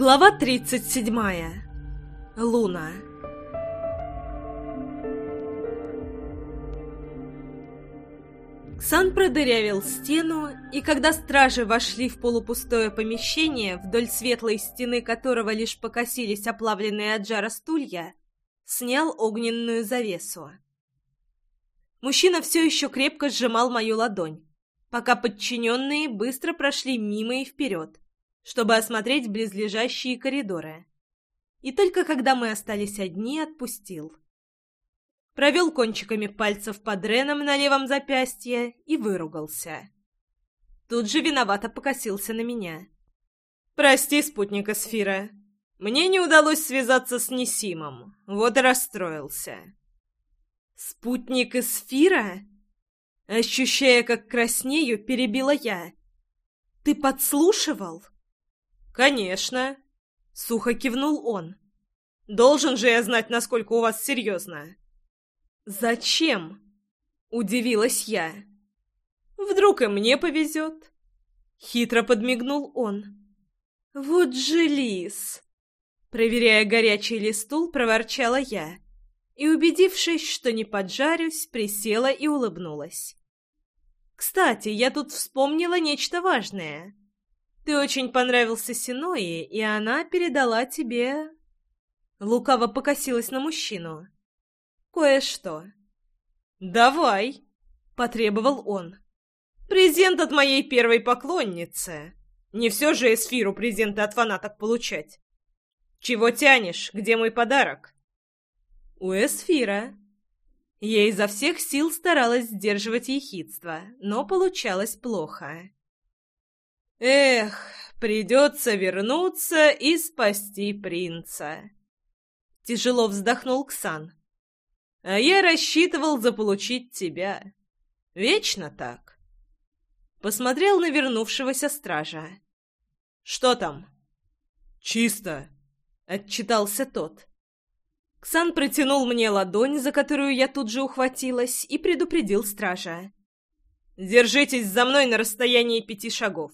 Глава 37. Луна. Ксан продырявил стену, и когда стражи вошли в полупустое помещение, вдоль светлой стены которого лишь покосились оплавленные от жара стулья, снял огненную завесу. Мужчина все еще крепко сжимал мою ладонь, пока подчиненные быстро прошли мимо и вперед, чтобы осмотреть близлежащие коридоры. И только когда мы остались одни, отпустил. Провел кончиками пальцев под Реном на левом запястье и выругался. Тут же виновато покосился на меня. «Прости, спутника Сфира. Мне не удалось связаться с Несимом, вот и расстроился». «Спутник Эсфира?» Ощущая, как краснею, перебила я. «Ты подслушивал?» «Конечно!» — сухо кивнул он. «Должен же я знать, насколько у вас серьезно!» «Зачем?» — удивилась я. «Вдруг и мне повезет?» Хитро подмигнул он. «Вот же лис!» Проверяя горячий листул, проворчала я. И, убедившись, что не поджарюсь, присела и улыбнулась. «Кстати, я тут вспомнила нечто важное. Ты очень понравился Синои, и она передала тебе...» Лукаво покосилась на мужчину. «Кое-что». «Давай», — потребовал он. «Презент от моей первой поклонницы. Не все же эсфиру презенты от фанаток получать. Чего тянешь? Где мой подарок?» «У эсфира». Я изо всех сил старалась сдерживать ехидство, но получалось плохо. Эх, придется вернуться и спасти принца. Тяжело вздохнул Ксан. А я рассчитывал заполучить тебя. Вечно так. Посмотрел на вернувшегося стража. Что там? Чисто, отчитался тот. Ксан протянул мне ладонь, за которую я тут же ухватилась, и предупредил стража. «Держитесь за мной на расстоянии пяти шагов.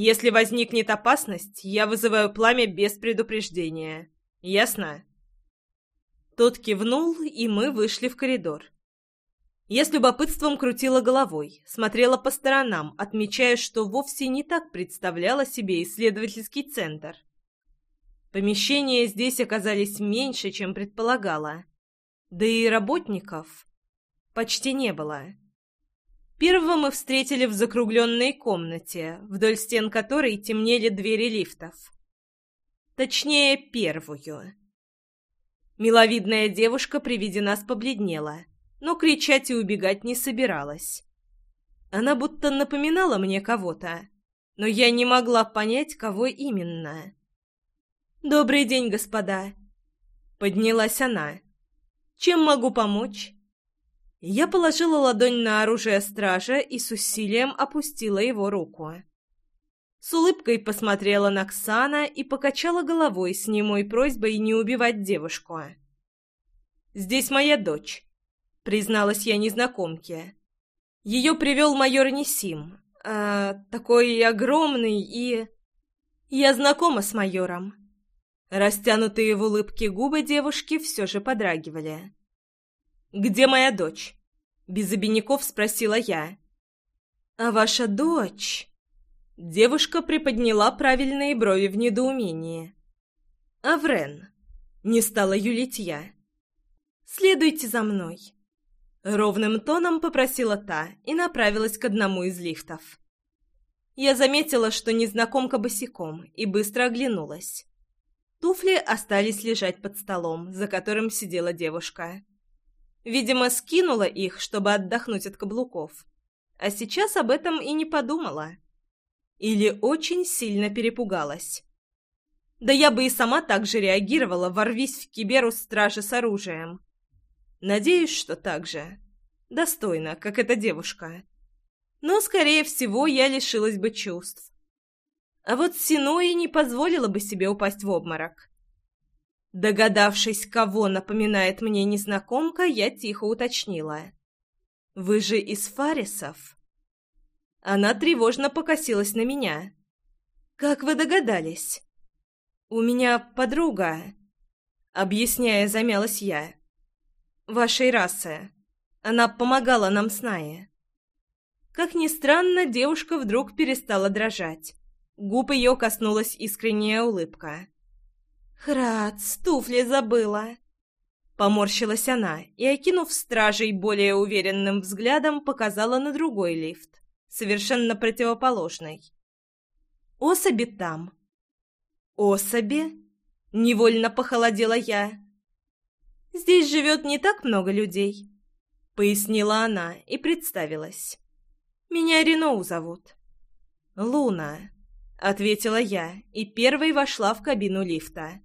Если возникнет опасность, я вызываю пламя без предупреждения. Ясно?» Тот кивнул, и мы вышли в коридор. Я с любопытством крутила головой, смотрела по сторонам, отмечая, что вовсе не так представляла себе исследовательский центр. Помещения здесь оказались меньше, чем предполагала. Да и работников почти не было. Первого мы встретили в закругленной комнате, вдоль стен которой темнели двери лифтов. Точнее, первую. Миловидная девушка при виде нас побледнела, но кричать и убегать не собиралась. Она будто напоминала мне кого-то, но я не могла понять, кого именно. «Добрый день, господа!» Поднялась она. «Чем могу помочь?» Я положила ладонь на оружие стража и с усилием опустила его руку. С улыбкой посмотрела на Ксана и покачала головой с немой просьбой не убивать девушку. «Здесь моя дочь», — призналась я незнакомке. «Ее привел майор Несим, а, такой огромный и...» «Я знакома с майором». Растянутые в улыбке губы девушки все же подрагивали. «Где моя дочь?» — без обиняков спросила я. «А ваша дочь?» Девушка приподняла правильные брови в недоумении. «Аврен», — не стала юлить я. «Следуйте за мной». Ровным тоном попросила та и направилась к одному из лифтов. Я заметила, что незнакомка босиком, и быстро оглянулась. Туфли остались лежать под столом, за которым сидела девушка. Видимо, скинула их, чтобы отдохнуть от каблуков. А сейчас об этом и не подумала. Или очень сильно перепугалась. Да я бы и сама так же реагировала, ворвись в киберу стражи с оружием. Надеюсь, что так же. Достойно, как эта девушка. Но, скорее всего, я лишилась бы чувств. А вот Синои не позволила бы себе упасть в обморок. Догадавшись, кого напоминает мне незнакомка, я тихо уточнила. «Вы же из Фарисов?» Она тревожно покосилась на меня. «Как вы догадались?» «У меня подруга...» Объясняя, замялась я. «Вашей расы. Она помогала нам с Наи». Как ни странно, девушка вдруг перестала дрожать. Губ ее коснулась искренняя улыбка. «Храц, туфли забыла!» Поморщилась она и, окинув стражей более уверенным взглядом, показала на другой лифт, совершенно противоположный. «Особи там». «Особи?» — невольно похолодела я. «Здесь живет не так много людей», — пояснила она и представилась. «Меня Реноу зовут». «Луна», — ответила я и первой вошла в кабину лифта.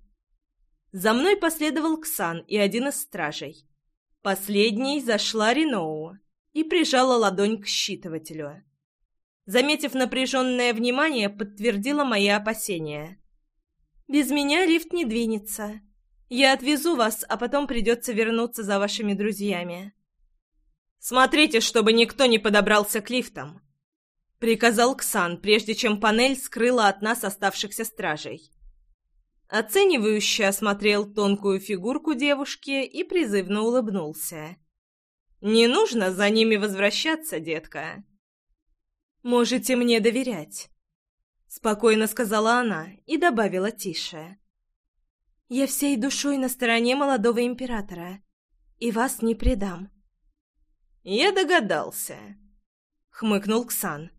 За мной последовал Ксан и один из стражей. Последней зашла Реноу и прижала ладонь к считывателю. Заметив напряженное внимание, подтвердила мои опасения. «Без меня лифт не двинется. Я отвезу вас, а потом придется вернуться за вашими друзьями». «Смотрите, чтобы никто не подобрался к лифтам», — приказал Ксан, прежде чем панель скрыла от нас оставшихся стражей. Оценивающе осмотрел тонкую фигурку девушки и призывно улыбнулся. «Не нужно за ними возвращаться, детка». «Можете мне доверять», — спокойно сказала она и добавила тише. «Я всей душой на стороне молодого императора, и вас не предам». «Я догадался», — хмыкнул Ксан.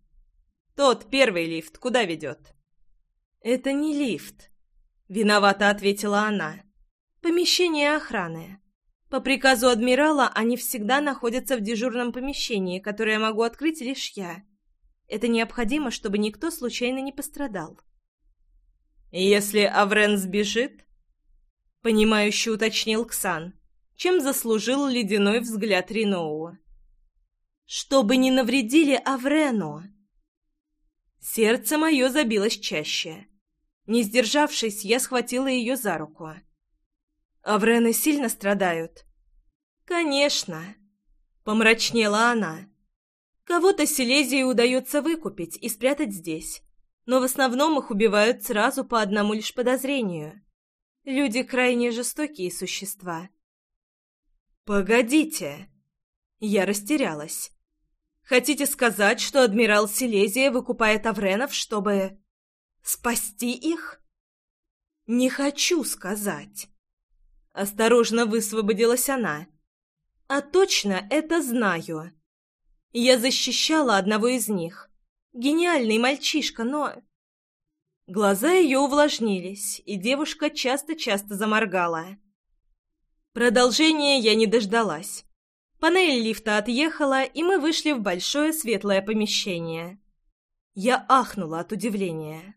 «Тот первый лифт куда ведет?» «Это не лифт», Виновато ответила она. Помещение охраны. По приказу адмирала они всегда находятся в дежурном помещении, которое могу открыть лишь я. Это необходимо, чтобы никто случайно не пострадал. «Если Аврен сбежит?» — понимающе уточнил Ксан, чем заслужил ледяной взгляд Риноу. «Чтобы не навредили Аврену!» Сердце мое забилось чаще. Не сдержавшись, я схватила ее за руку. «Аврены сильно страдают?» «Конечно», — помрачнела она. «Кого-то Силезии удается выкупить и спрятать здесь, но в основном их убивают сразу по одному лишь подозрению. Люди крайне жестокие существа». «Погодите!» Я растерялась. «Хотите сказать, что адмирал Силезия выкупает Авренов, чтобы...» Спасти их? Не хочу сказать. Осторожно высвободилась она. А точно это знаю. Я защищала одного из них. Гениальный мальчишка, но... Глаза ее увлажнились, и девушка часто-часто заморгала. Продолжения я не дождалась. Панель лифта отъехала, и мы вышли в большое светлое помещение. Я ахнула от удивления.